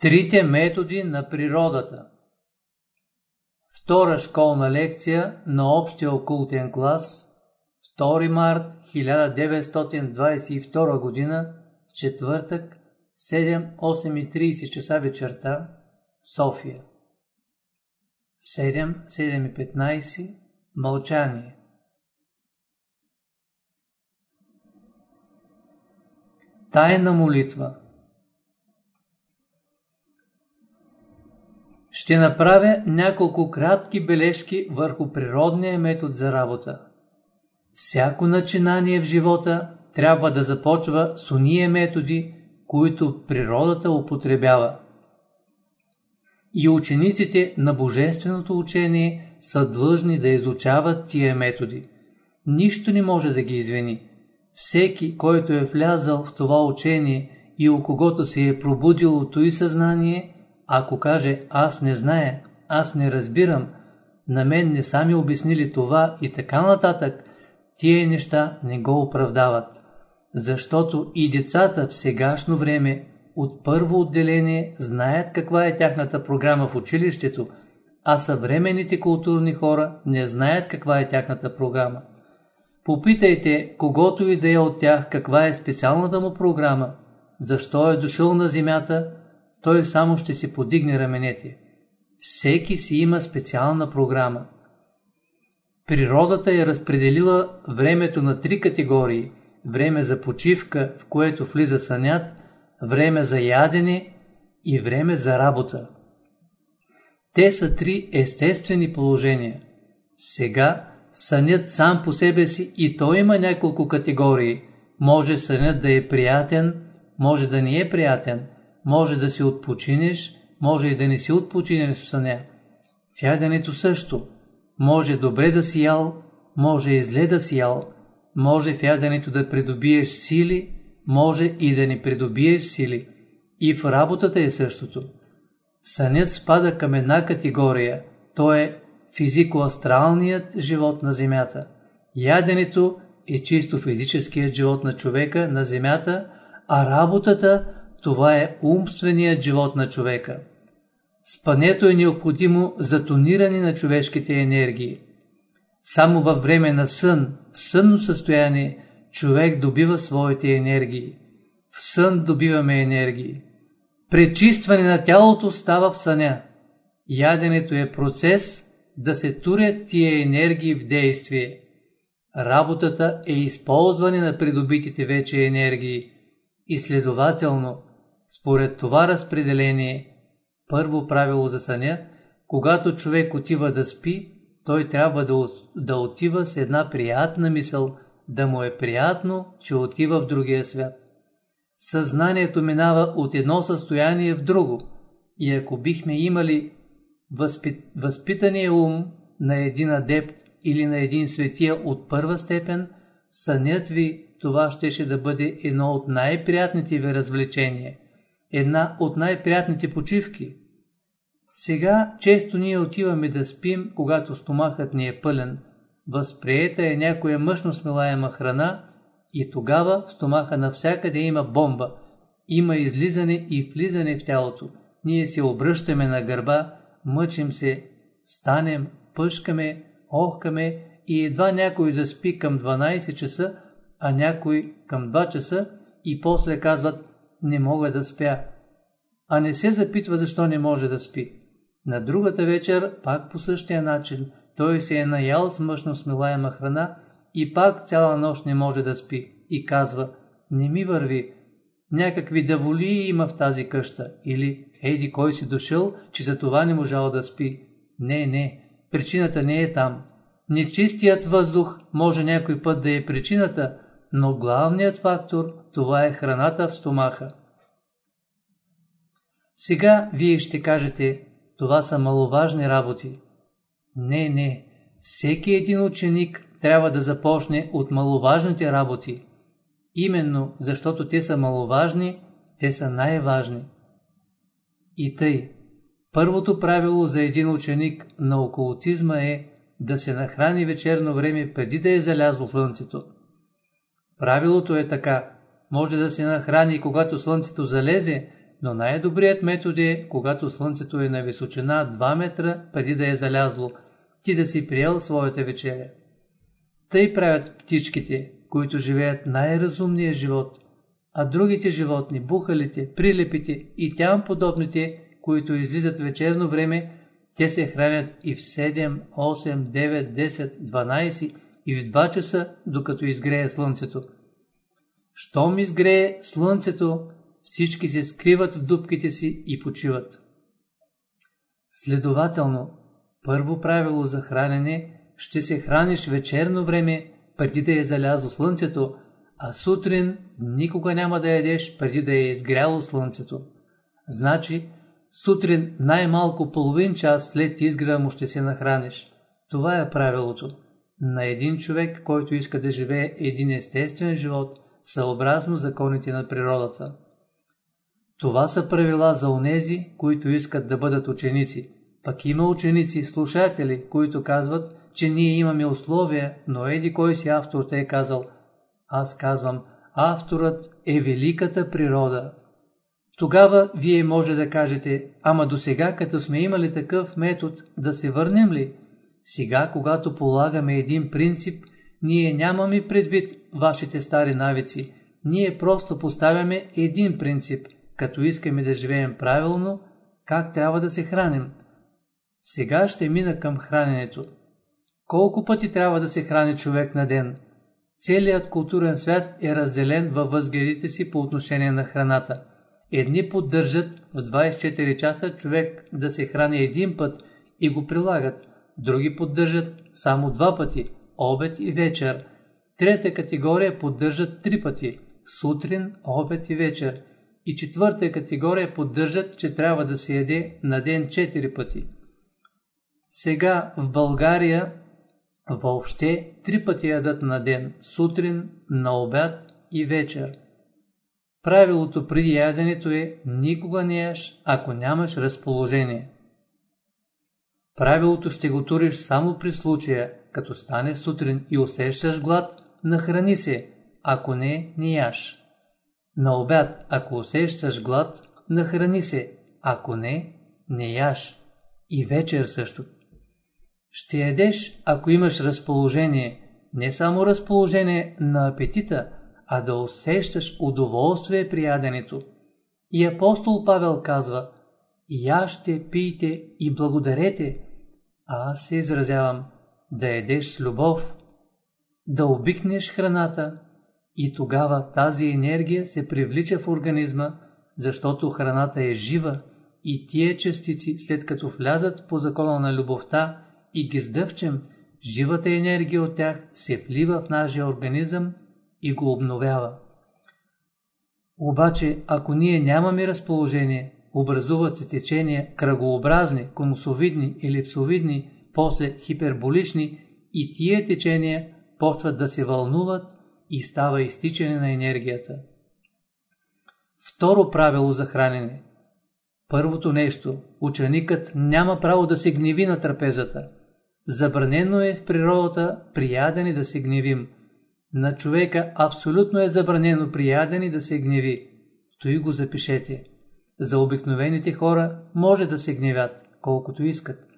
Трите методи на природата. Втора школна лекция на общия окултен клас 2 март 1922 г. четвъртък 7-8.30 часа вечерта София. 7-7.15 Мълчание. Тайна молитва Ще направя няколко кратки бележки върху природния метод за работа. Всяко начинание в живота трябва да започва с уния методи, които природата употребява. И учениците на Божественото учение са длъжни да изучават тия методи. Нищо не може да ги извини. Всеки, който е влязал в това учение и у когото се е пробудило и съзнание, ако каже аз не зная, аз не разбирам, на мен не са ми обяснили това и така нататък, тия неща не го оправдават. Защото и децата в сегашно време от първо отделение знаят каква е тяхната програма в училището, а съвременните културни хора не знаят каква е тяхната програма. Попитайте когото и да е от тях каква е специалната му програма, защо е дошъл на земята, той само ще си подигне раменете. Всеки си има специална програма. Природата е разпределила времето на три категории – време за почивка, в което влиза сънят, време за ядене и време за работа. Те са три естествени положения. Сега сънят сам по себе си и той има няколко категории. Може сънят да е приятен, може да не е приятен, може да си отпочинеш, може и да не си отпочинеш в съня. В яденето също. Може добре да си ял, може и зле да си ял, може в яденето да придобиеш сили, може и да не придобиеш сили. И в работата е същото. Сънят спада към една категория, то е физико-астралният живот на Земята. Яденето е чисто физическият живот на човека на Земята, а работата това е умственият живот на човека. Спането е необходимо за тониране на човешките енергии. Само във време на сън, в сънно състояние, човек добива своите енергии. В сън добиваме енергии. Пречистване на тялото става в съня. Яденето е процес да се турят тия енергии в действие. Работата е използване на придобитите вече енергии и следователно, според това разпределение, първо правило за съня, когато човек отива да спи, той трябва да, да отива с една приятна мисъл, да му е приятно, че отива в другия свят. Съзнанието минава от едно състояние в друго и ако бихме имали възпит, възпитания ум на един адепт или на един светия от първа степен, сънят ви това щеше да бъде едно от най-приятните ви развлечения, една от най-приятните почивки. Сега често ние отиваме да спим, когато стомахът ни е пълен, възприета е някоя мъжно смилаема храна и тогава в стомаха навсякъде има бомба, има излизане и влизане в тялото. Ние се обръщаме на гърба, мъчим се, станем, пъшкаме, охкаме и едва някой заспи към 12 часа, а някой към 2 часа и после казват не мога да спя. А не се запитва защо не може да спи. На другата вечер, пак по същия начин, той се е наял с мъжно смилаема храна и пак цяла нощ не може да спи и казва не ми върви, някакви даволии има в тази къща или еди кой си дошъл, че за това не можал да спи. Не, не, причината не е там. Нечистият въздух може някой път да е причината, но главният фактор това е храната в стомаха. Сега вие ще кажете, това са маловажни работи. Не, не, всеки един ученик трябва да започне от маловажните работи. Именно защото те са маловажни, те са най-важни. И тъй, първото правило за един ученик на окултизма е да се нахрани вечерно време преди да е залязло слънцето. Правилото е така. Може да се нахрани когато слънцето залезе, но най-добрият метод е, когато слънцето е на височина 2 метра преди да е залязло, ти да си приел своята вечеря. Тъй правят птичките, които живеят най-разумния живот, а другите животни, бухалите, прилепите и тям подобните, които излизат вечерно време, те се хранят и в 7, 8, 9, 10, 12 и в 2 часа, докато изгрее слънцето. Щом изгрее слънцето, всички се скриват в дупките си и почиват. Следователно, първо правило за хранене ще се храниш вечерно време, преди да е залязло слънцето, а сутрин никога няма да ядеш преди да е изгряло слънцето. Значи, сутрин най-малко половин час след изгрева му ще се нахраниш. Това е правилото. На един човек, който иска да живее един естествен живот, съобразно законите на природата. Това са правила за онези, които искат да бъдат ученици. Пък има ученици, слушатели, които казват, че ние имаме условия, но еди кой си автор те е казал. Аз казвам, авторът е великата природа. Тогава вие може да кажете, ама до сега, като сме имали такъв метод, да се върнем ли? Сега, когато полагаме един принцип, ние нямаме предвид вашите стари навици. Ние просто поставяме един принцип, като искаме да живеем правилно, как трябва да се храним. Сега ще мина към храненето. Колко пъти трябва да се храни човек на ден? Целият културен свят е разделен във възгледите си по отношение на храната. Едни поддържат в 24 часа човек да се храни един път и го прилагат, други поддържат само два пъти, обед и вечер. Трета категория поддържат три пъти, сутрин, обед и вечер. И четвърта категория поддържат, че трябва да се яде на ден четири пъти. Сега в България въобще три пъти ядат на ден, сутрин, на обяд и вечер. Правилото при яденето е никога не яш, ако нямаш разположение. Правилото ще го туриш само при случая, като стане сутрин и усещаш глад, нахрани се, ако не, не яш. На обяд, ако усещаш глад, нахрани се, ако не, не яш. И вечер също. Ще ядеш, ако имаш разположение, не само разположение на апетита, а да усещаш удоволствие при яденето. И апостол Павел казва, яще, пийте и благодарете, а аз се изразявам, да едеш с любов, да обикнеш храната и тогава тази енергия се привлича в организма, защото храната е жива и тия частици, след като влязат по закона на любовта и ги сдъвчем, живата енергия от тях се влива в нашия организъм и го обновява. Обаче, ако ние нямаме разположение, образуват се течения кръгообразни, конусовидни или псовидни, после хиперболични и тия течения почват да се вълнуват и става изтичане на енергията. Второ правило за хранене. Първото нещо, ученикът няма право да се гневи на трапезата. Забранено е в природата при ядене да се гневим. На човека абсолютно е забранено при ядене да се гневи. Той го запишете. За обикновените хора може да се гневят, колкото искат.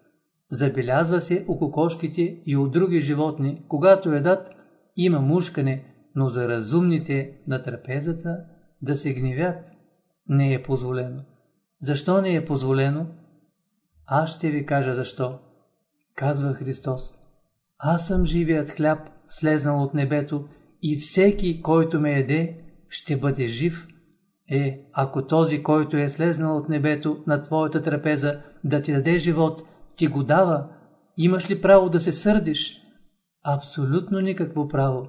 Забелязва се у кокошките и у други животни, когато едат, има мушкане, но за разумните на трапезата да се гневят не е позволено. Защо не е позволено? Аз ще ви кажа защо. Казва Христос. Аз съм живият хляб, слезнал от небето, и всеки, който ме еде, ще бъде жив. Е, ако този, който е слезнал от небето на твоята трапеза, да ти даде живот, ти го дава, имаш ли право да се сърдиш? Абсолютно никакво право.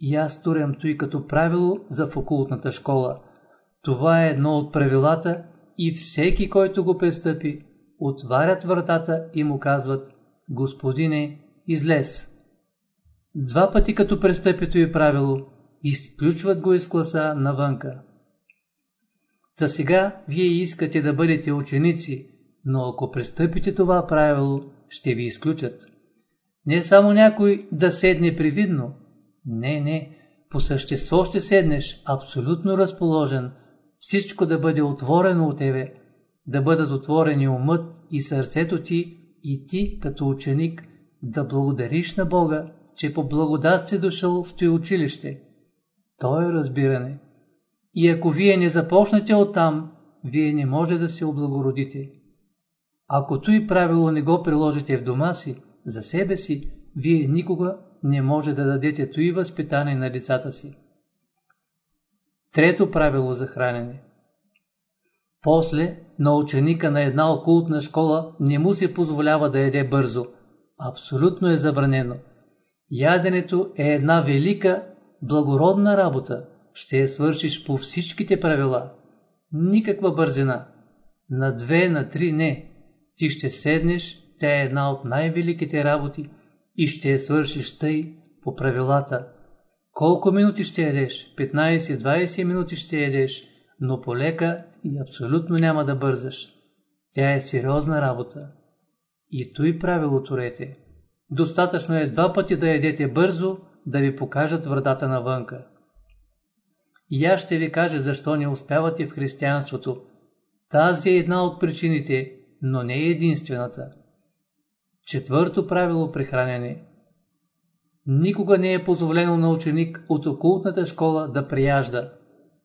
И аз турям той като правило за факултната школа. Това е едно от правилата и всеки, който го престъпи, отварят вратата и му казват Господине, излез. Два пъти като престъпи и правило, изключват го из класа навънка. Та сега вие искате да бъдете ученици, но ако престъпите това правило, ще ви изключат. Не само някой да седне привидно. Не, не, по същество ще седнеш абсолютно разположен, всичко да бъде отворено от тебе, да бъдат отворени умът и сърцето ти и ти като ученик да благодариш на Бога, че по благодат си дошъл в той училище. То е разбиране. И ако вие не започнете оттам, вие не може да се облагородите. Ако той правило не го приложите в дома си, за себе си, вие никога не може да дадете той възпитание на децата си. Трето правило за хранене. После на ученика на една окултна школа не му се позволява да яде бързо. Абсолютно е забранено. Яденето е една велика, благородна работа. Ще я свършиш по всичките правила. Никаква бързина. На две, на три не. Ти ще седнеш, тя е една от най-великите работи и ще я свършиш тъй по правилата. Колко минути ще ядеш? 15-20 минути ще ядеш, но полека и абсолютно няма да бързаш. Тя е сериозна работа. И той правило турете. Достатъчно е два пъти да ядете бързо, да ви покажат вратата навънка. И аз ще ви кажа защо не успявате в християнството. Тази е една от причините, но не е единствената. Четвърто правило при хранене. Никога не е позволено на ученик от окултната школа да прияжда.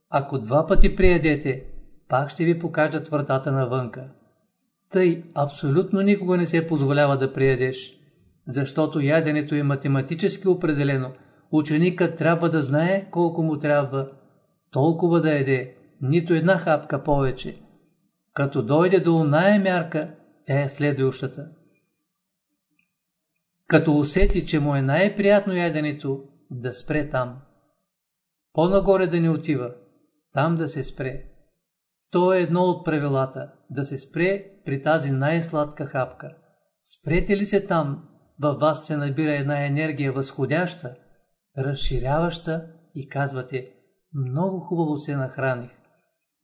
Ако два пъти приедете, пак ще ви покажат вратата навънка. Тъй абсолютно никога не се позволява да приедеш, защото яденето е математически определено. Ученикът трябва да знае колко му трябва, толкова да еде, нито една хапка повече. Като дойде до оная мярка, тя е следващата. Като усети, че му е най-приятно яденето, да спре там. По-нагоре да не отива, там да се спре. То е едно от правилата, да се спре при тази най-сладка хапка. Спрете ли се там, във вас се набира една енергия възходяща, разширяваща и казвате, много хубаво се нахраних.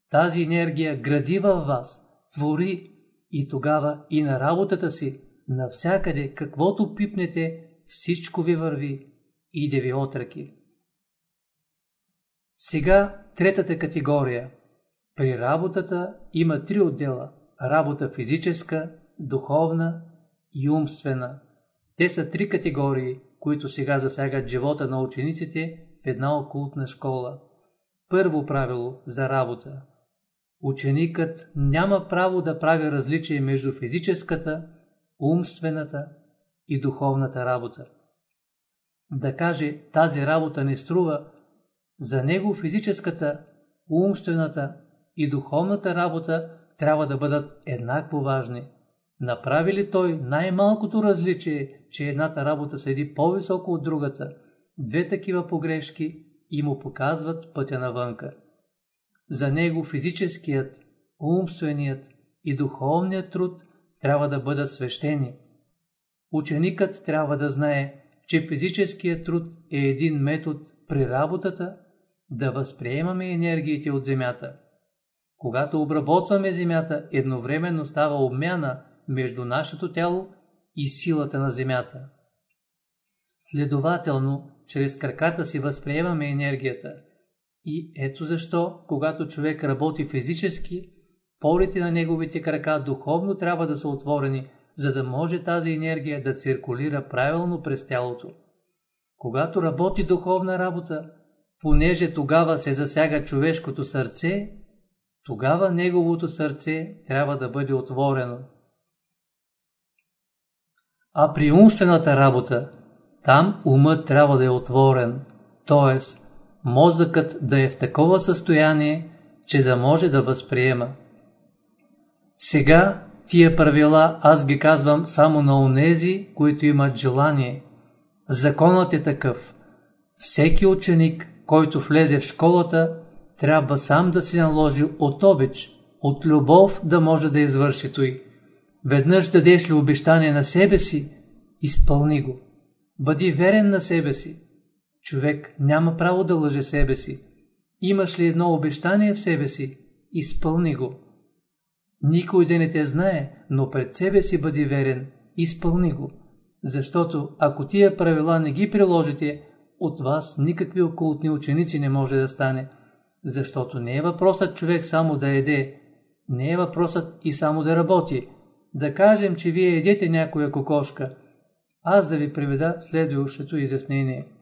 Тази енергия гради във вас, твори и тогава и на работата си, навсякъде, каквото пипнете, всичко ви върви, иде ви отръки. Сега третата категория. При работата има три отдела – работа физическа, духовна и умствена. Те са три категории, които сега засягат живота на учениците в една окултна школа. Първо правило за работа. Ученикът няма право да прави различие между физическата, умствената и духовната работа. Да каже тази работа не струва, за него физическата, умствената и духовната работа трябва да бъдат еднакво важни. Направи ли той най-малкото различие, че едната работа седи по-високо от другата, две такива погрешки и му показват пътя навънка. За него физическият, умственият и духовният труд трябва да бъдат свещени. Ученикът трябва да знае, че физическият труд е един метод при работата да възприемаме енергиите от земята. Когато обработваме земята, едновременно става обмяна между нашето тяло и силата на земята. Следователно, чрез краката си възприемаме енергията. И ето защо, когато човек работи физически, порите на неговите крака духовно трябва да са отворени, за да може тази енергия да циркулира правилно през тялото. Когато работи духовна работа, понеже тогава се засяга човешкото сърце, тогава неговото сърце трябва да бъде отворено. А при умствената работа, там умът трябва да е отворен, т.е. мозъкът да е в такова състояние, че да може да възприема. Сега тия правила аз ги казвам само на онези, които имат желание. Законът е такъв. Всеки ученик, който влезе в школата, трябва сам да си наложи от обич, от любов да може да извърши той. Веднъж дадеш ли обещание на себе си, изпълни го. Бъди верен на себе си. Човек няма право да лъже себе си. Имаш ли едно обещание в себе си, изпълни го. Никой да не те знае, но пред себе си бъди верен, изпълни го. Защото ако тия правила не ги приложите, от вас никакви окултни ученици не може да стане. защото не е въпросът човек само да еде, не е въпросът и само да работи. Да кажем, че вие едете някоя кокошка, аз да ви приведа следващото изяснение.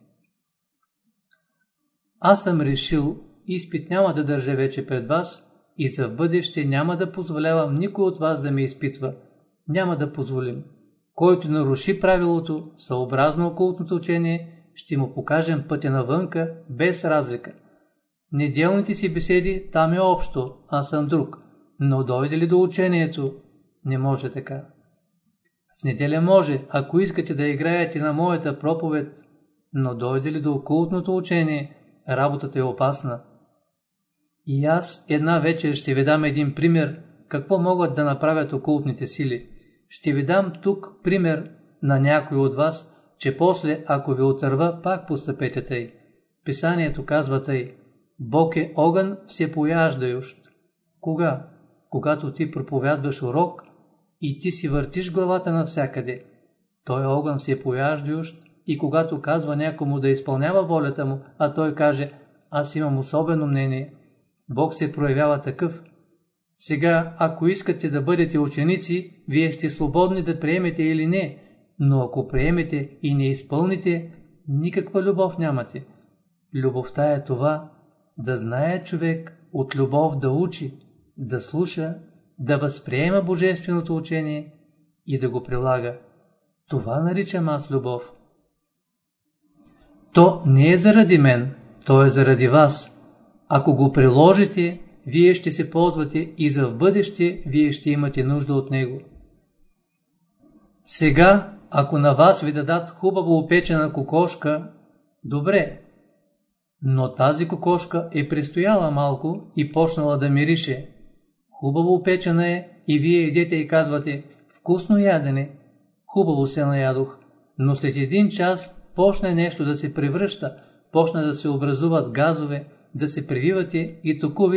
Аз съм решил, изпит няма да държа вече пред вас и за в бъдеще няма да позволявам никой от вас да ме изпитва. Няма да позволим. Който наруши правилото, съобразно окултното учение, ще му покажем пътя навънка, без разлика. Неделните си беседи там е общо, аз съм друг. Но дойде ли до учението, не може така. В неделя може, ако искате да играете на моята проповед, но дойде ли до окултното учение, работата е опасна. И аз една вечер ще ви дам един пример, какво могат да направят окултните сили. Ще ви дам тук пример на някой от вас, че после, ако ви отърва, пак постъпете тъй. Писанието казва тъй. Бог е огън всепояждающ. Кога? Когато ти проповядваш урок и ти си въртиш главата навсякъде. Той е огън всепояждающ и когато казва някому да изпълнява волята му, а той каже, аз имам особено мнение, Бог се проявява такъв. Сега, ако искате да бъдете ученици, вие сте свободни да приемете или не, но ако приемете и не изпълните, никаква любов нямате. Любовта е това, да знае човек от любов да учи, да слуша, да възприема божественото учение и да го прилага. Това наричам аз любов. То не е заради мен, то е заради вас. Ако го приложите, вие ще се ползвате и за в бъдеще вие ще имате нужда от него. Сега, ако на вас ви дадат хубаво опечена кокошка, добре, но тази кокошка е престояла малко и почнала да мирише. Хубаво опечена е и вие идете и казвате, вкусно ядене, хубаво се наядох, но след един час почне нещо да се превръща, почне да се образуват газове, да се прививате и току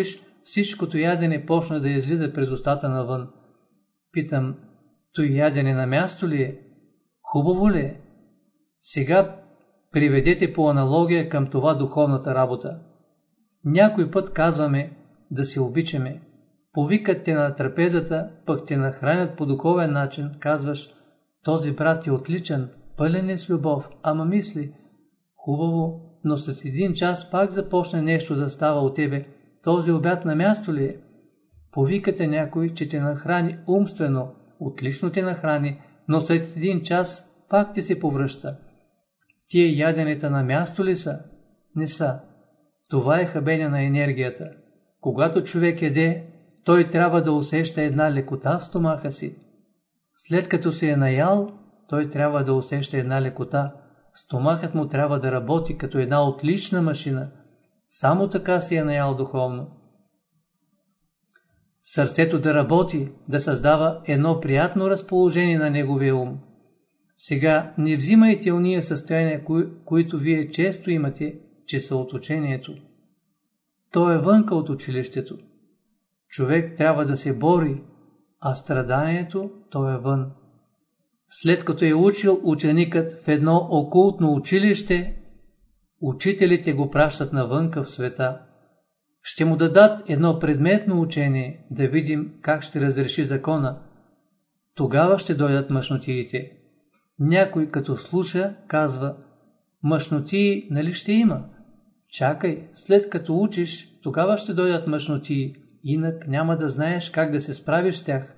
всичкото ядене почна да излиза през устата навън. Питам, той ядене на място ли е? Хубаво ли е? Сега приведете по аналогия към това духовната работа. Някой път казваме да се обичаме. Повикат те на трапезата, пък те нахранят по духовен начин, казваш, този брат е отличен, пълен е с любов, ама мисли, хубаво, но след един час пак започне нещо да става от тебе. Този обяд на място ли е? Повикате някой, че те нахрани умствено, отлично те нахрани, но след един час пак ти се повръща. Тие яденета на място ли са? Не са. Това е хабене на енергията. Когато човек еде, той трябва да усеща една лекота в стомаха си. След като се е наял, той трябва да усеща една лекота. Стомахът му трябва да работи като една отлична машина. Само така се е наял духовно. Сърцето да работи, да създава едно приятно разположение на неговия ум. Сега не взимайте уния състояния, кои, които вие често имате, че са от учението. То е вънка от училището. Човек трябва да се бори, а страданието то е вън. След като е учил ученикът в едно окултно училище, учителите го пращат навънка в света. Ще му дадат едно предметно учение, да видим как ще разреши закона. Тогава ще дойдат мъжнотиите. Някой като слуша, казва, мъжноти нали ще има? Чакай, след като учиш, тогава ще дойдат мъжноти, инак няма да знаеш как да се справиш с тях.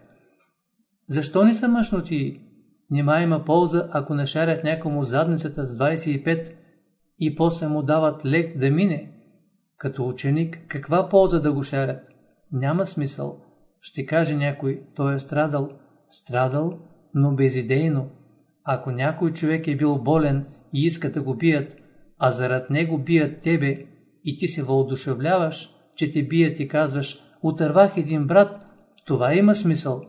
Защо не са мъжноти? Нима има полза, ако не шарят някому задницата с 25 и после му дават лек да мине. Като ученик, каква полза да го шарят? Няма смисъл. Ще каже някой, той е страдал. Страдал, но безидейно. Ако някой човек е бил болен и иска да го бият, а зарад него бият тебе и ти се въодушевляваш, че те бият и казваш, отървах един брат, това има смисъл.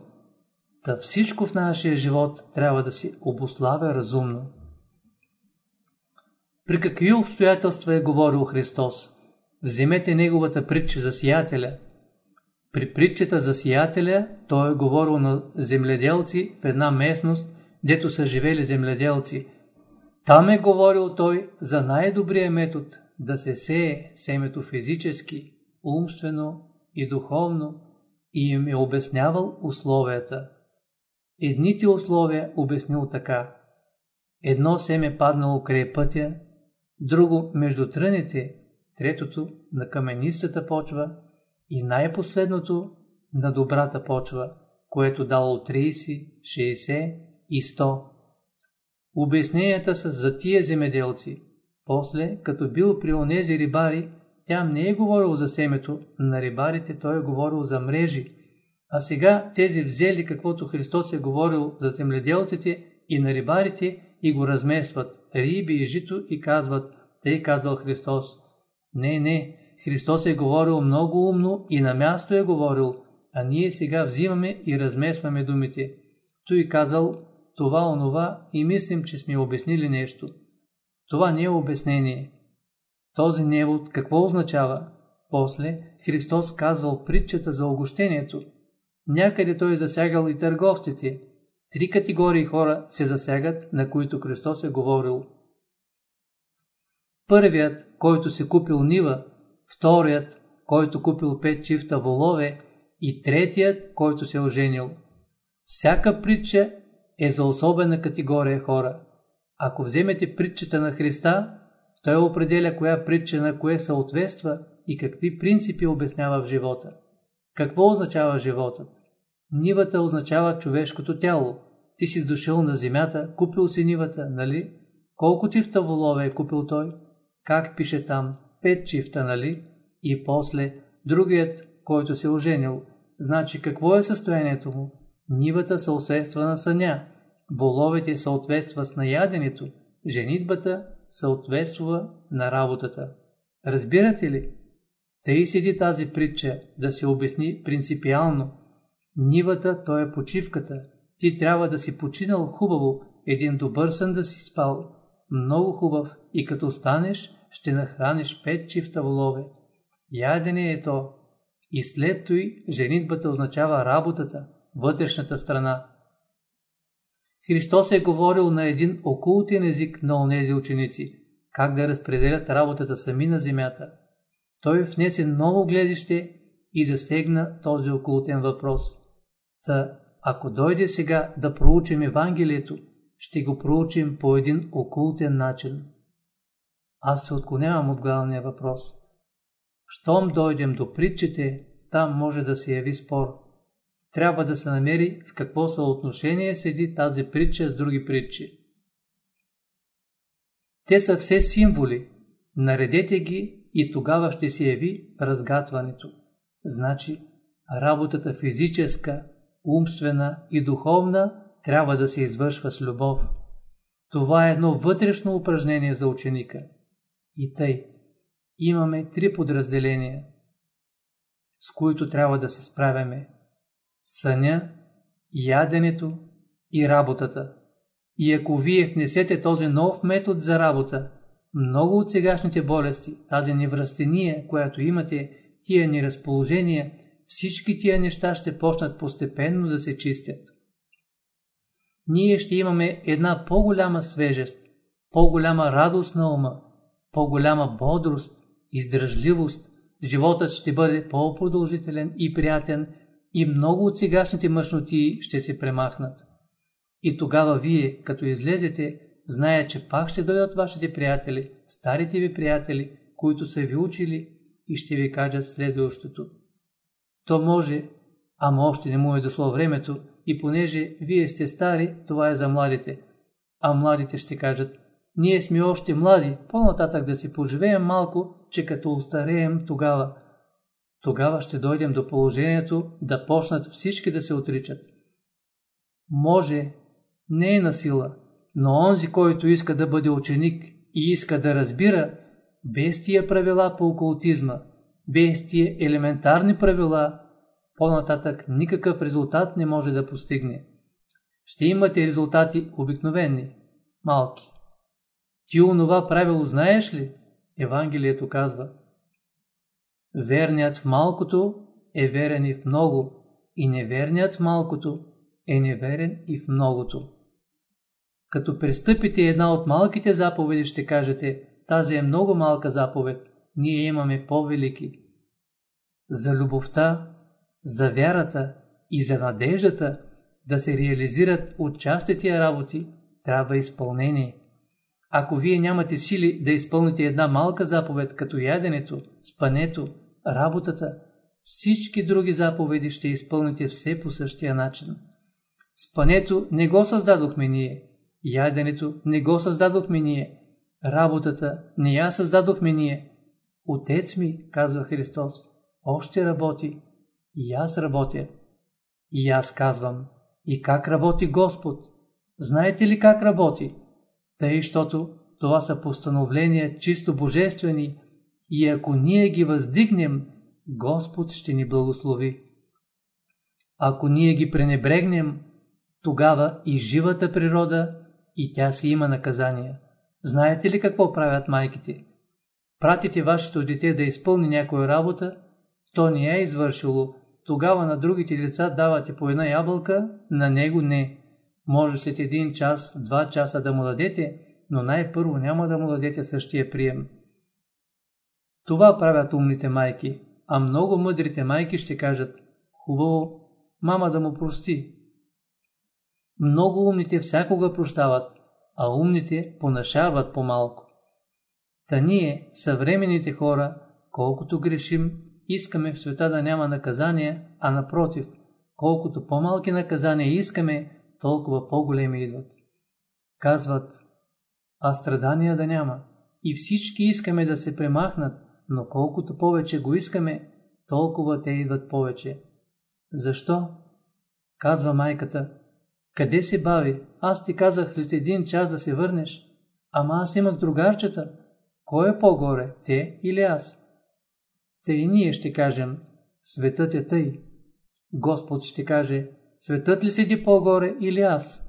Та всичко в нашия живот трябва да се обославя разумно. При какви обстоятелства е говорил Христос? Вземете неговата притча за сиятеля. При притчата за сиятеля той е говорил на земледелци в една местност, дето са живели земледелци. Там е говорил той за най-добрия метод да се сее семето физически, умствено и духовно и им е обяснявал условията. Едните условия обяснил така. Едно семе паднало край пътя, друго между тръните, третото на каменистата почва и най-последното на добрата почва, което дало 30, 60 и 100. Обясненията са за тия земеделци. После, като бил при онези рибари, тя не е говорил за семето на рибарите, той е говорил за мрежи. А сега тези взели каквото Христос е говорил за земледелците и на рибарите и го разместват, риби и жито и казват, тъй казал Христос. Не, не, Христос е говорил много умно и на място е говорил, а ние сега взимаме и размесваме думите. Той казал това, онова и мислим, че сме обяснили нещо. Това не е обяснение. Този невод какво означава? После Христос казвал притчата за огощението. Някъде той засягал и търговците. Три категории хора се засягат, на които Христос е говорил. Първият, който се купил нива, вторият, който купил пет чифта волове и третият, който се оженил. Всяка притча е за особена категория хора. Ако вземете притчата на Христа, той определя коя притча на кое съответства и какви принципи обяснява в живота. Какво означава животът? Нивата означава човешкото тяло. Ти си дошъл на земята, купил си нивата, нали? Колко чифта волове е купил той? Как пише там? Пет чифта, нали? И после, другият, който се оженил. Значи какво е състоянието му? Нивата съответства на съня, воловете съответства с наяденето, женитбата съответства на работата. Разбирате ли? Тъй седи тази притча да се обясни принципиално. Нивата, то е почивката. Ти трябва да си починал хубаво, един добър сън да си спал, много хубав и като станеш, ще нахраниш пет чифта волове. Ядене е то. И след той женитбата означава работата, вътрешната страна. Христос е говорил на един окултен език на онези ученици, как да разпределят работата сами на земята. Той внесе ново гледище и засегна този окултен въпрос. Та, ако дойде сега да проучим Евангелието, ще го проучим по един окултен начин. Аз се отклонявам от главния въпрос. Щом дойдем до притчите, там може да се яви спор. Трябва да се намери в какво съотношение седи тази притча с други притчи. Те са все символи. Наредете ги и тогава ще се яви разгатването. Значи, работата физическа, умствена и духовна трябва да се извършва с любов. Това е едно вътрешно упражнение за ученика. И тъй, имаме три подразделения, с които трябва да се справяме. Съня, яденето и работата. И ако вие внесете този нов метод за работа, много от сегашните болести, тази неврастения, която имате, тия неразположения, всички тия неща ще почнат постепенно да се чистят. Ние ще имаме една по-голяма свежест, по-голяма радост на ума, по-голяма бодрост, издръжливост, животът ще бъде по-продължителен и приятен и много от сегашните мъжноти ще се премахнат. И тогава вие, като излезете, зная, че пак ще дойдат вашите приятели, старите ви приятели, които са ви учили и ще ви кажат следващото. То може, ама още не му е дошло времето и понеже вие сте стари, това е за младите. А младите ще кажат, ние сме още млади, по-нататък да си поживеем малко, че като устареем тогава. Тогава ще дойдем до положението да почнат всички да се отричат. Може, не е на сила, но онзи, който иска да бъде ученик и иска да разбира, без тия правила по окултизма, без тия елементарни правила, по-нататък никакъв резултат не може да постигне. Ще имате резултати обикновени, малки. Ти онова правило знаеш ли? Евангелието казва. Верният в малкото е верен и в много, и неверният в малкото е неверен и в многото. Като пристъпите една от малките заповеди, ще кажете, тази е много малка заповед, ние имаме по-велики. за любовта, за вярата и за надеждата да се реализират отчасти тия работи, трябва изпълнение. Ако вие нямате сили да изпълните една малка заповед, като яденето, спането, работата, всички други заповеди ще изпълните все по същия начин. Спането не го създадохме ние, яденето не го създадохме ние, работата не я създадохме ние. Отец ми, казва Христос, още работи и аз работя. И аз казвам, и как работи Господ? Знаете ли как работи? Тъй, щото това са постановления чисто божествени и ако ние ги въздигнем, Господ ще ни благослови. Ако ние ги пренебрегнем, тогава и живата природа, и тя си има наказание. Знаете ли какво правят майките? Пратите вашето дете да изпълни някоя работа, то не е извършило, тогава на другите деца давате по една ябълка, на него не. Може след един час, два часа да му дадете, но най-първо няма да му дадете същия прием. Това правят умните майки, а много мъдрите майки ще кажат, хубаво, мама да му прости. Много умните всякога прощават, а умните понашават по-малко. Та ние, съвременните хора, колкото грешим, искаме в света да няма наказания, а напротив, колкото по-малки наказания искаме, толкова по-големи идват. Казват, а страдания да няма. И всички искаме да се премахнат, но колкото повече го искаме, толкова те идват повече. Защо? Казва майката. Къде се бави? Аз ти казах след един час да се върнеш. Ама аз имах другарчета. Кой е по-горе, те или аз? Те и ние ще кажем, светът е тъй. Господ ще каже, светът ли седи по-горе или аз?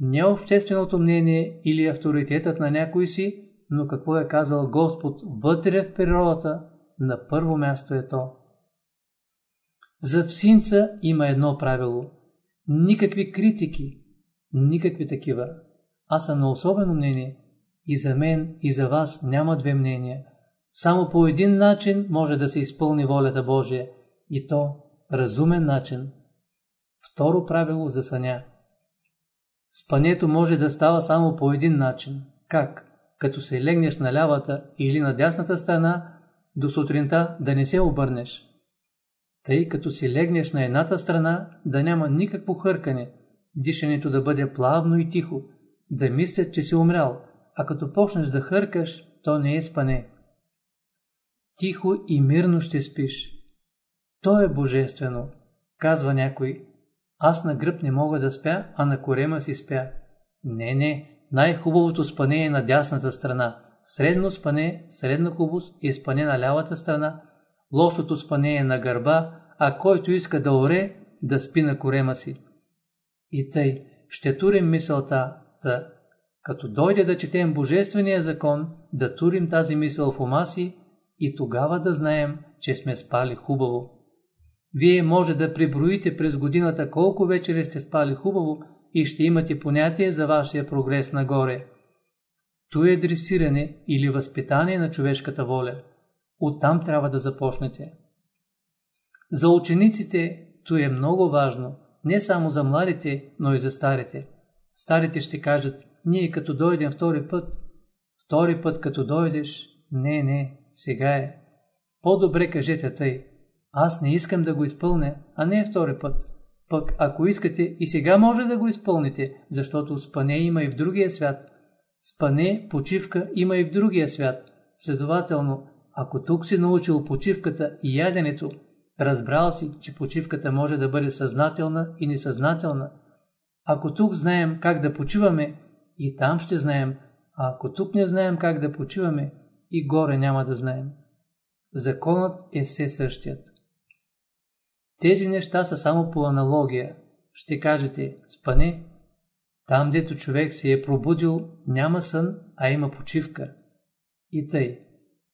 Не общественото мнение или авторитетът на някой си, но какво е казал Господ вътре в природата, на първо място е то. За всинца има едно правило. Никакви критики, никакви такива. Аз съм на особено мнение. И за мен, и за вас няма две мнения. Само по един начин може да се изпълни волята Божия, и то разумен начин. Второ правило за съня. Спането може да става само по един начин. Как? Като се легнеш на лявата или на дясната страна, до сутринта да не се обърнеш. Тъй като си легнеш на едната страна, да няма никакво хъркане, дишането да бъде плавно и тихо, да мислят, че си умрял, а като почнеш да хъркаш, то не е спане. Тихо и мирно ще спиш. То е божествено, казва някой. Аз на гръб не мога да спя, а на корема си спя. Не, не, най-хубавото спане е на дясната страна. Средно спане, средна хубост и спане на лявата страна. Лошото спане на гърба, а който иска да оре, да спи на корема си. И тъй, ще турим мисълта, та, като дойде да четем Божествения закон, да турим тази мисъл в ума си и тогава да знаем, че сме спали хубаво. Вие може да приброите през годината колко вечери сте спали хубаво и ще имате понятие за вашия прогрес нагоре. То е дресиране или възпитание на човешката воля. Оттам трябва да започнете. За учениците то е много важно, не само за младите, но и за старите. Старите ще кажат, ние като дойдем втори път, втори път като дойдеш, не, не, сега е. По-добре кажете тъй. Аз не искам да го изпълня, а не втори път. Пък ако искате и сега може да го изпълните, защото спане има и в другия свят. Спане, почивка има и в другия свят. Следователно, ако тук си научил почивката и яденето, разбрал си, че почивката може да бъде съзнателна и несъзнателна. Ако тук знаем как да почиваме, и там ще знаем, а ако тук не знаем как да почиваме, и горе няма да знаем. Законът е все същият. Тези неща са само по аналогия. Ще кажете, спане. Там, дето човек се е пробудил, няма сън, а има почивка. И тъй.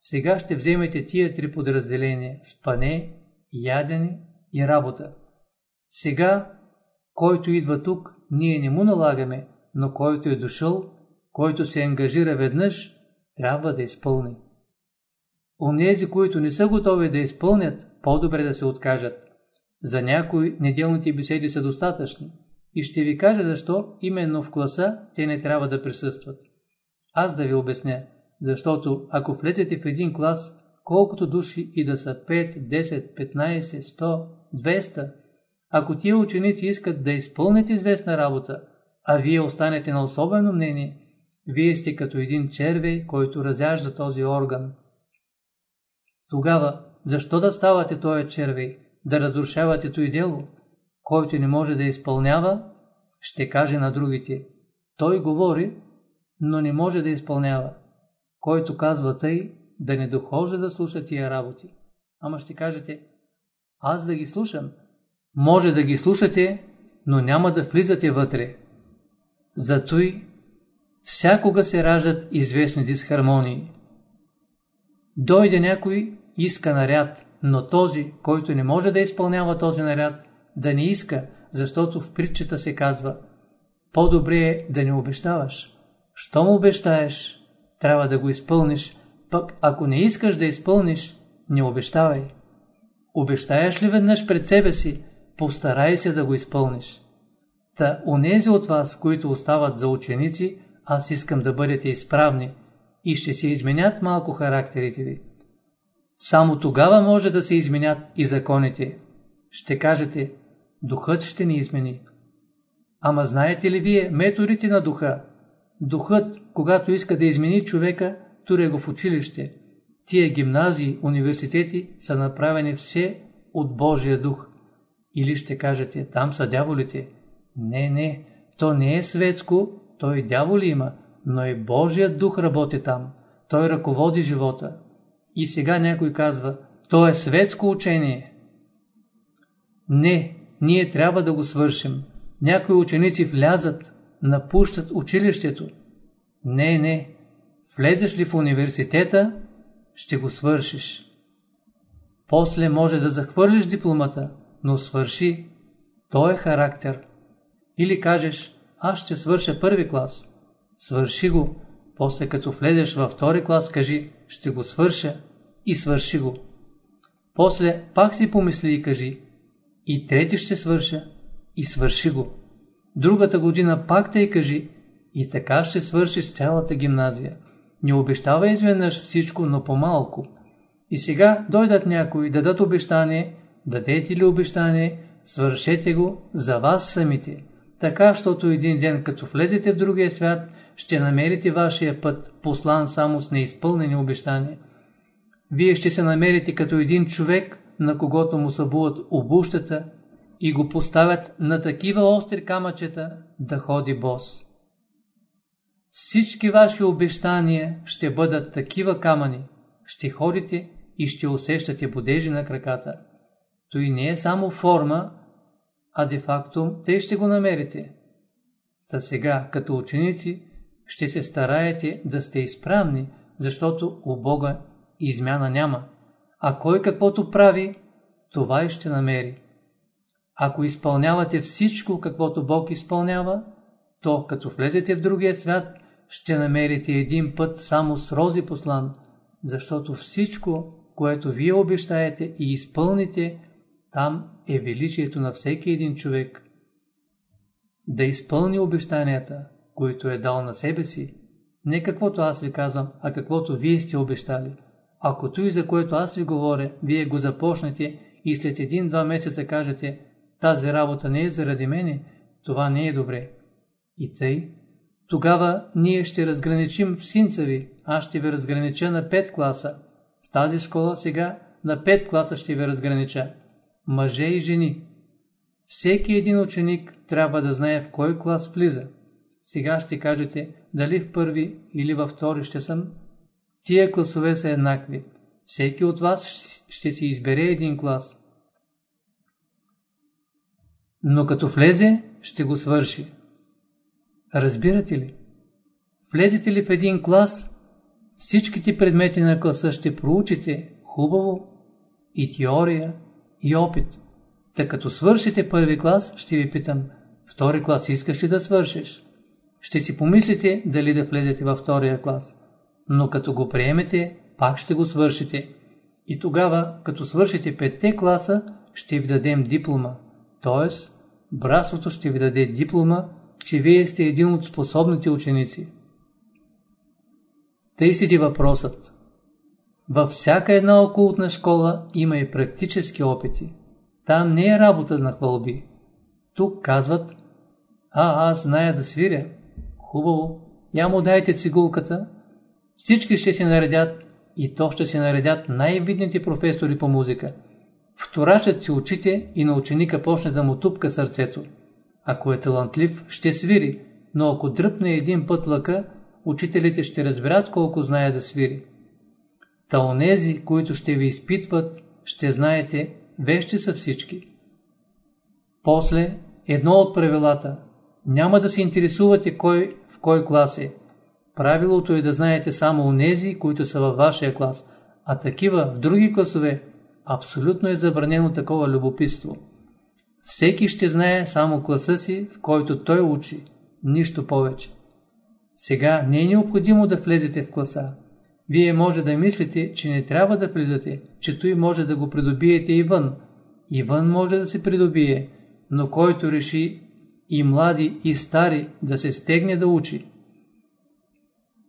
Сега ще вземете тия три подразделения – спане, ядене и работа. Сега, който идва тук, ние не му налагаме, но който е дошъл, който се ангажира веднъж, трябва да изпълни. Онези, които не са готови да изпълнят, по-добре да се откажат. За някои неделните беседи са достатъчни. И ще ви кажа защо именно в класа те не трябва да присъстват. Аз да ви обясня, защото ако влезете в един клас, колкото души и да са 5, 10, 15, 100, 200, ако тия ученици искат да изпълнят известна работа, а вие останете на особено мнение, вие сте като един червей, който разяжда този орган. Тогава, защо да ставате този червей, да разрушавате той дело? Който не може да изпълнява, ще каже на другите. Той говори, но не може да изпълнява. Който казва тъй, да не дохожда да слуша тия работи. Ама ще кажете, аз да ги слушам. Може да ги слушате, но няма да влизате вътре. Зато и всякога се раждат известни дисхармонии. Дойде някой, иска наряд, но този, който не може да изпълнява този наряд, да не иска, защото в притчата се казва по-добре е да не обещаваш. Щом обещаеш, трябва да го изпълниш, пък ако не искаш да изпълниш, не обещавай. Обещаеш ли веднъж пред себе си, постарай се да го изпълниш. Та онези от вас, които остават за ученици, аз искам да бъдете изправни и ще се изменят малко характерите ви. Само тогава може да се изменят и законите. Ще кажете, духът ще ни измени. Ама знаете ли вие методите на духа? Духът, когато иска да измени човека, туре го в училище. Тия гимназии, университети са направени все от Божия дух. Или ще кажете, там са дяволите. Не, не, то не е светско, той дяволи има, но и Божият дух работи там. Той ръководи живота. И сега някой казва, то е светско учение. Не, ние трябва да го свършим. Някои ученици влязат, напущат училището. Не, не, влезеш ли в университета, ще го свършиш. После може да захвърлиш дипломата, но свърши. То е характер. Или кажеш, аз ще свърша първи клас. Свърши го. После като влезеш във втори клас, кажи, ще го свърша и свърши го. После пак си помисли и кажи, и трети ще свърша и свърши го. Другата година пак те и кажи, и така ще свършиш цялата гимназия. Не обещава изведнъж всичко, но по-малко. И сега дойдат някои, дадат обещание, дадете ли обещание, свършете го за вас самите. Така, щото един ден, като влезете в другия свят, ще намерите вашия път, послан само с неизпълнени обещания. Вие ще се намерите като един човек, на когото му събуват обущата и го поставят на такива остри камъчета да ходи бос. Всички ваши обещания ще бъдат такива камъни. Ще ходите и ще усещате бодежи на краката. Той не е само форма, а де-факто те ще го намерите. Та сега, като ученици, ще се стараете да сте изправни, защото у Бога измяна няма. А кой каквото прави, това и ще намери. Ако изпълнявате всичко, каквото Бог изпълнява, то като влезете в другия свят, ще намерите един път само с рози послан, защото всичко, което вие обещаете и изпълните, там е величието на всеки един човек. Да изпълни обещанията, които е дал на себе си, не каквото аз ви казвам, а каквото вие сте обещали. Ако той, за което аз ви говоря, вие го започнете и след един-два месеца кажете, тази работа не е заради мене, това не е добре. И тъй, тогава ние ще разграничим в синца ви, аз ще ви разгранича на 5 класа. В тази школа сега на 5 класа ще ви разгранича. Мъже и жени. Всеки един ученик трябва да знае в кой клас влиза. Сега ще кажете дали в първи или във втори ще съм. Тия класове са еднакви. Всеки от вас ще си избере един клас. Но като влезе, ще го свърши. Разбирате ли? Влезете ли в един клас, всичките предмети на класа ще проучите хубаво и теория, и опит. Та като свършите първи клас, ще ви питам, втори клас искаш ли да свършиш? Ще си помислите дали да влезете във втория клас. Но като го приемете, пак ще го свършите. И тогава, като свършите петте класа, ще ви дадем диплома. т.е. братството ще ви даде диплома, че вие сте един от способните ученици. Тъй седи въпросът. Във всяка една окултна школа има и практически опити. Там не е работа на хвалби. Тук казват, а аз зная да свиря. Хубаво, я му дайте цигулката. Всички ще се наредят и то ще се наредят най-видните професори по музика. Вторачат си очите и на ученика почне да му тупка сърцето. Ако е талантлив, ще свири, но ако дръпне един път лъка, учителите ще разберат колко знае да свири. Та онези, които ще ви изпитват, ще знаете, вещи са всички. После, едно от правилата. Няма да се интересувате кой в кой клас е. Правилото е да знаете само онези, които са във вашия клас, а такива в други класове абсолютно е забранено такова любопитство. Всеки ще знае само класа си, в който той учи, нищо повече. Сега не е необходимо да влезете в класа. Вие може да мислите, че не трябва да влизате, че той може да го придобиете и вън. И вън може да се придобие, но който реши и млади и стари да се стегне да учи,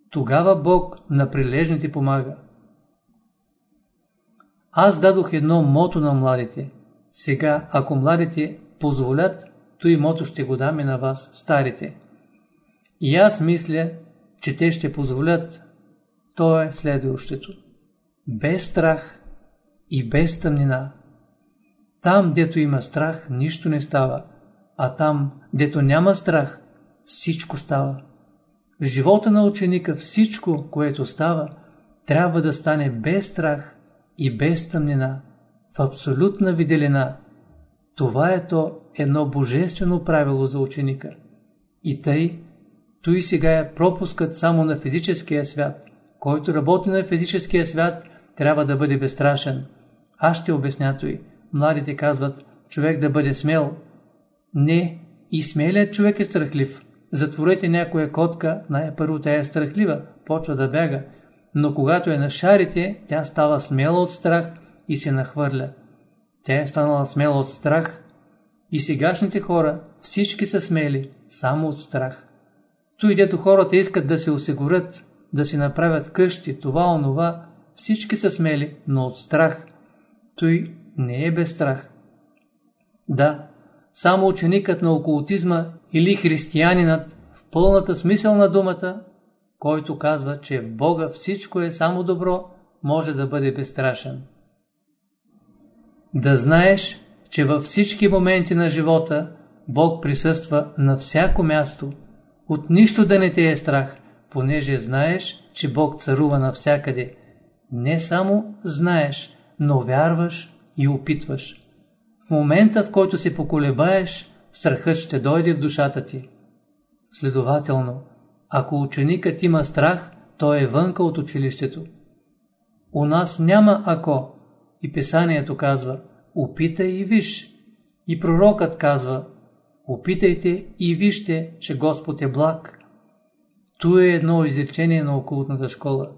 тогава Бог на прилежните помага. Аз дадох едно мото на младите. Сега, ако младите позволят, то и мото ще го даме на вас, старите. И аз мисля, че те ще позволят. То е следващото. Без страх и без тъмнина. Там, дето има страх, нищо не става, а там, дето няма страх, всичко става. В живота на ученика всичко, което става, трябва да стане без страх и без тъмнина, в абсолютна виделина. Това е то едно божествено правило за ученика. И тъй, той сега е пропускът само на физическия свят. Който работи на физическия свят, трябва да бъде безстрашен. Аз ще обясня той. Младите казват, човек да бъде смел. Не, и смелият човек е страхлив. Затворете някоя котка, най-първо тя е страхлива, почва да бяга, но когато е на шарите, тя става смела от страх и се нахвърля. Тя е станала смела от страх и сегашните хора всички са смели, само от страх. Той, дето хората искат да се осигурят, да си направят къщи, това, онова, всички са смели, но от страх. Той не е без страх. Да, само ученикът на окултизма или християнинът в пълната смисъл на думата, който казва, че в Бога всичко е само добро, може да бъде безстрашен. Да знаеш, че във всички моменти на живота Бог присъства на всяко място. От нищо да не те е страх, понеже знаеш, че Бог царува навсякъде. Не само знаеш, но вярваш и опитваш. В момента, в който се поколебаеш, страхът ще дойде в душата ти. Следователно, ако ученикът има страх, той е вънка от училището. У нас няма ако, и писанието казва, опитай и виж. И пророкът казва, опитайте и вижте, че Господ е благ. Ту е едно изречение на окултната школа.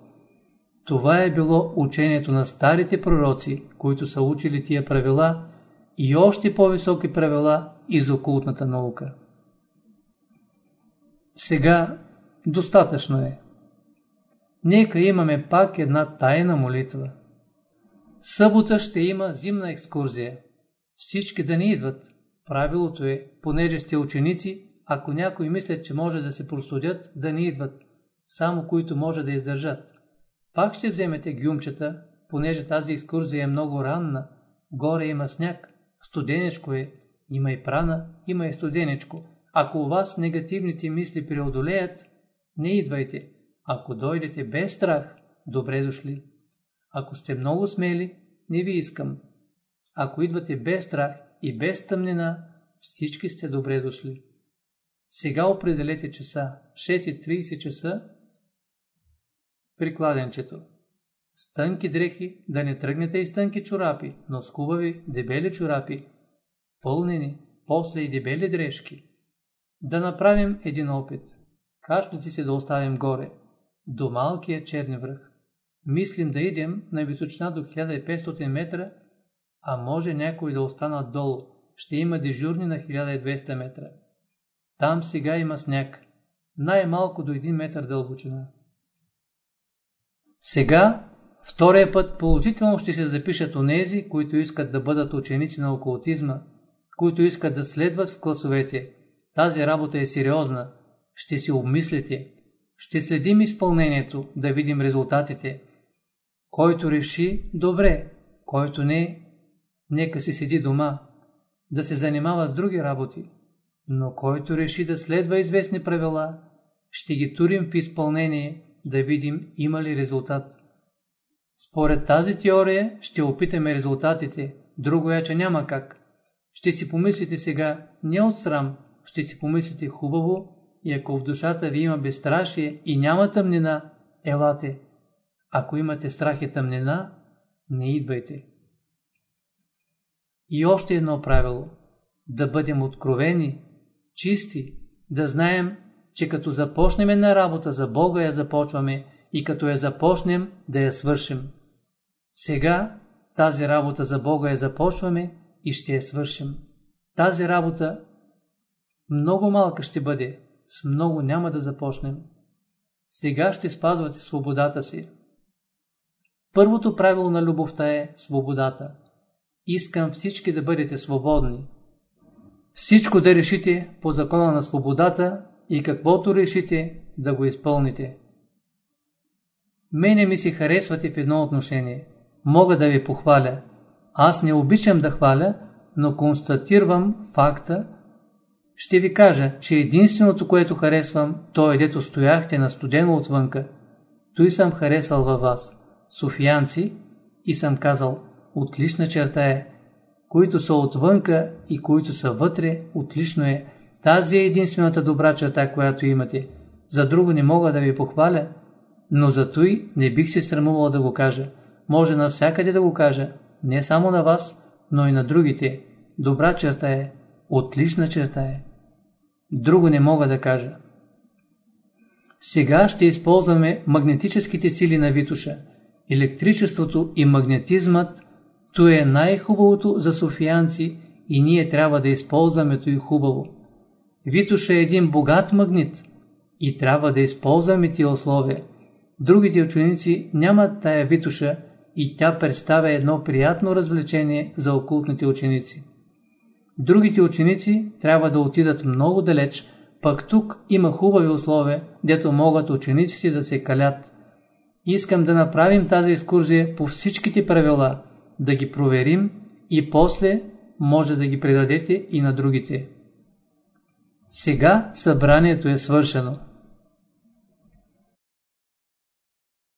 Това е било учението на старите пророци, които са учили тия правила и още по-високи правила из окултната наука. Сега достатъчно е. Нека имаме пак една тайна молитва. Събота ще има зимна екскурзия. Всички да ни идват. Правилото е, понеже сте ученици, ако някои мислят, че може да се простудят, да ни идват, само които може да издържат. Пак ще вземете гюмчета, понеже тази екскурзия е много ранна, горе има сняг, студенечко е, има и прана, има и студенечко. Ако у вас негативните мисли преодолеят, не идвайте. Ако дойдете без страх, добре дошли. Ако сте много смели, не ви искам. Ако идвате без страх и без тъмнина, всички сте добре дошли. Сега определете часа. 6.30 часа прикладенчето. Стънки дрехи, да не тръгнете и стънки чорапи, но с хубави, дебели чорапи, пълнени, после и дебели дрежки. Да направим един опит. Кашлици се да оставим горе, до малкия черни връх. Мислим да идем на височина до 1500 метра, а може някой да останат долу. Ще има дежурни на 1200 метра. Там сега има сняг. Най-малко до 1 метър дълбочина. Сега, втория път, положително ще се запишат онези, които искат да бъдат ученици на окултизма, които искат да следват в класовете. Тази работа е сериозна. Ще си обмислите. Ще следим изпълнението, да видим резултатите. Който реши, добре. Който не, нека си седи дома, да се занимава с други работи. Но който реши да следва известни правила, ще ги турим в изпълнение, да видим има ли резултат. Според тази теория ще опитаме резултатите, друго е, че няма как. Ще си помислите сега не от срам, ще си помислите хубаво и ако в душата ви има безстрашие и няма тъмнина, елате. Ако имате страх и тъмнина, не идвайте. И още едно правило – да бъдем откровени, чисти, да знаем, че като започнем една работа за Бога я започваме и като я започнем да я свършим. Сега тази работа за Бога я започваме и ще я свършим. Тази работа много малка ще бъде, с много няма да започнем. Сега ще спазвате свободата си. Първото правило на любовта е свободата. Искам всички да бъдете свободни. Всичко да решите по закона на свободата и каквото решите да го изпълните. Мене ми се харесвате в едно отношение. Мога да ви похваля. Аз не обичам да хваля, но констатирам факта. Ще ви кажа, че единственото, което харесвам, то е дето стояхте на студено отвънка. Той съм харесал във вас, софиянци, и съм казал, отлична черта е, които са отвънка и които са вътре, отлично е. Тази е единствената добра черта, която имате. За друго не мога да ви похваля, но за той не бих се срамувал да го кажа. Може навсякъде да го кажа, не само на вас, но и на другите. Добра черта е, отлична черта е. Друго не мога да кажа. Сега ще използваме магнетическите сили на Витуша. Електричеството и магнетизмът, то е най-хубавото за софиянци и ние трябва да използваме то и хубаво. Витуша е един богат магнит и трябва да използваме тия условия. Другите ученици нямат тая витуша и тя представя едно приятно развлечение за окултните ученици. Другите ученици трябва да отидат много далеч, пък тук има хубави условия, дето могат учениците да се калят. Искам да направим тази екскурзия по всичките правила, да ги проверим и после може да ги предадете и на другите. Сега събранието е свършено.